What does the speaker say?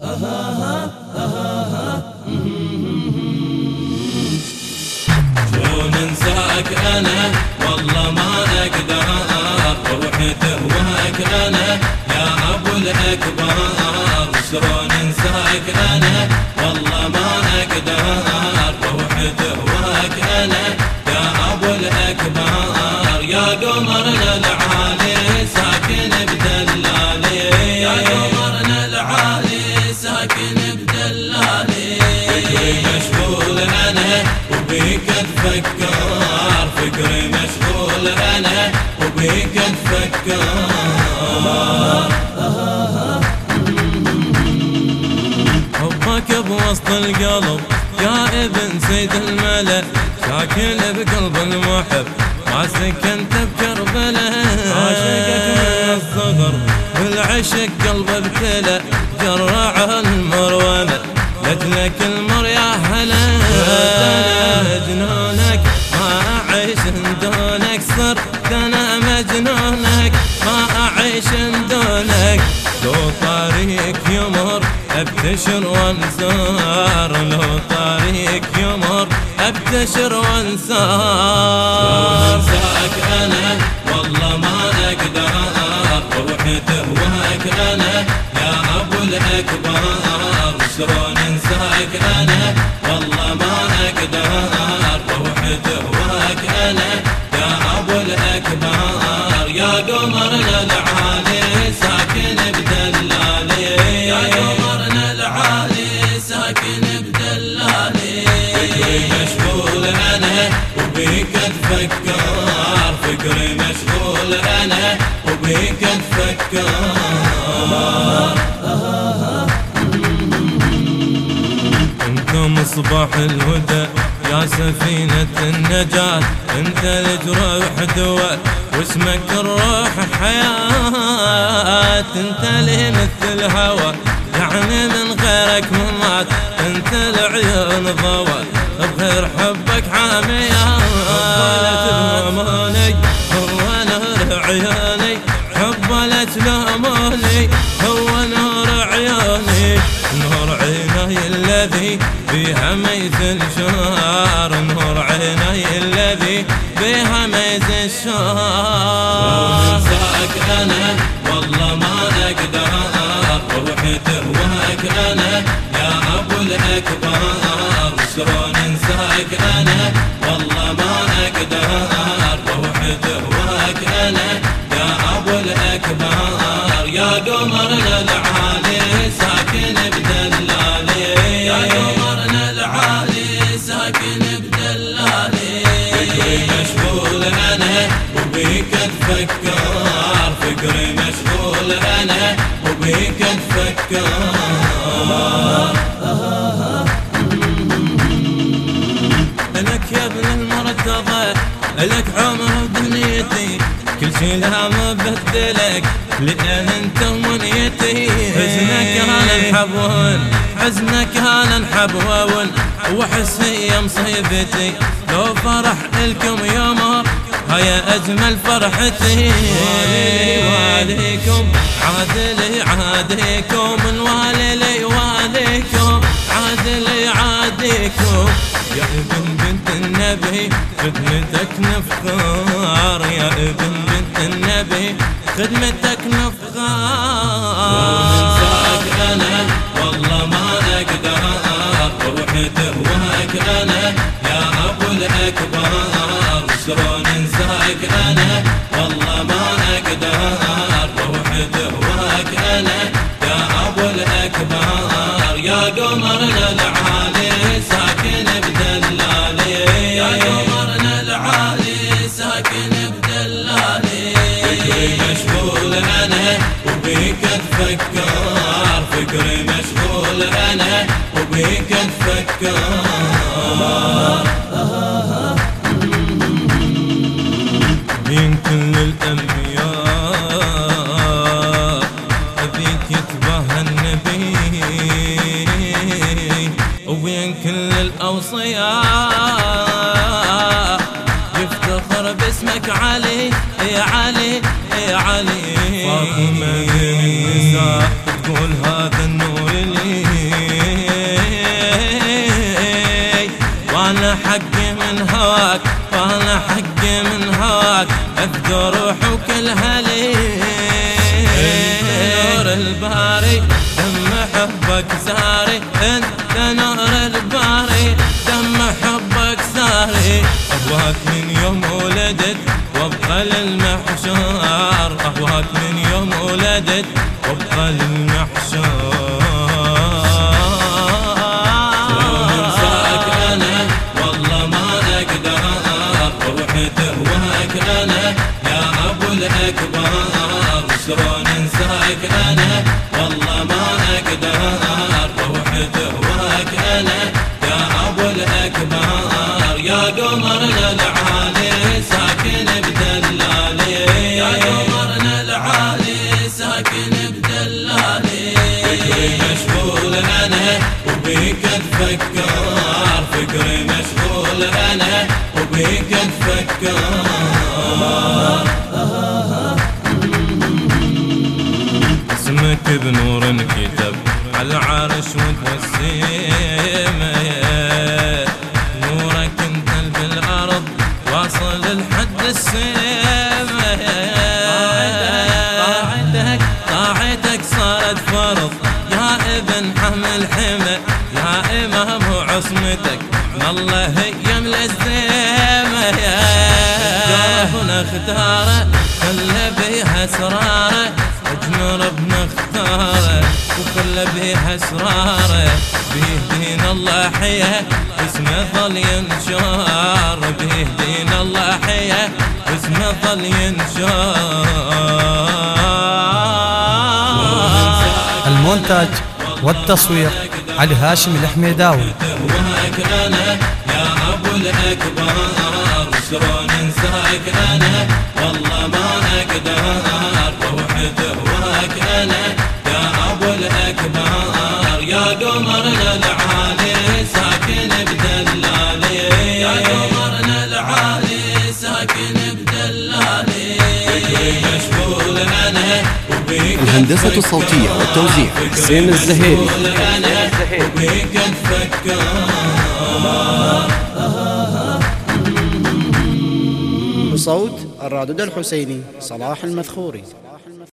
شلون انساك أنا والله ما أقدر. روحي تهواك أنا يا ابو الأكبر. شلون انساك أنا والله ما أقدر. روحي تهواك أنا يا ابو الأكبر. يا قمرنا العالي اتفكر فكري مشغول أنا وبيك أتفكر. حبك بوسط القلب يا ابن سيد الملك ساكن بقلب المحب. ما سكنت بكربلاء عاشقك من الصغر بالعشق قلبه ابتلى جرع ابتشر وانسار لو طريق يمر أبتشر وانسار انساك أنا والله ما أقدر. روحي تهواك أنا يا ابو الأكبر. شلون انساك أنا والله ما أقدر. روحي تهواك أنا يا ابو الأكبر. يا قمرنا العالي وبيك اتفكر انت مصباح الهدى يا سفينة النجاة. انت الجروح دواء واسمك الروح حياة. انت لي مثل الهوى يعني من غيرك ممات انت العيون ضوى بغير حبك عاميات بأماني هو نور عيوني حبلت لاماني هو نور عيوني نور عيني الذي بها ميز الشهر نور عيني الذي بها ميز الشهر انساك أنا والله ما أقدر. روحي تهواك أنا يا أبو الاكبر شلون انساك أنا لك عمر بدنيتي كل شي لها مبدلك لأن أنت منيتي. حزنك هلا نحبون حزنك هلا نحبون وحس هي مصيبتي لو فرح لكم يوم هيا أجمل فرحتي. واليكم عادلي عاديكم الوالي واليكم عادلي عاديكم يا ابن بنت النبي خدمتك نفخار يا ابن بنت النبي خدمتك نفخار انساك أنا والله ما أقدر روحي تهواك أنا يا ابو الاكبر شلون انساك أنا والله ما أقدر. اتفكر فكري مشغول أنا وبيك أتفكر. من كل الأنبياء أبيك يتباهى النبي؟ وبين كل الأوصياء؟ فخر باسمك علي يا علي يا علي. فاطمة بين النساء تقول هذا النور لي وأنا حقي من هواك وأنا حقي من هواك افدى روحي وكلها لي النور الباري دم حبك زاد. أنا يا أبو الأكبر يا قمرنا العالي ساكن بدلالي. يا قمرنا العالي ساكن بدلالي. فكري مشغول أنا وبيك أتفكر. فكري مشغول أنا وبيك أتفكر. اسمك بنور العرش وتوسيمه نورك انت بالارض واصل لحد السماء طاعتك طاعتك صارت فرض. يا ابن حمل حمى يا إمام عصمتك. الله وخلى بيها اسراره بيه دين الله حيه اسمه ظل ينشار بيه دين الله حيه اسمه ظل ينشار المونتاج والتصوير علي هاشم الحميداوي. يا ابو الأكبر شلون انساك أنا؟ والله ما أقدر روح تهواك أنا. الهندسة الصوتية والتوزيع. حسين الزهيري. بصوت الرادود الحسيني صلاح المذخوري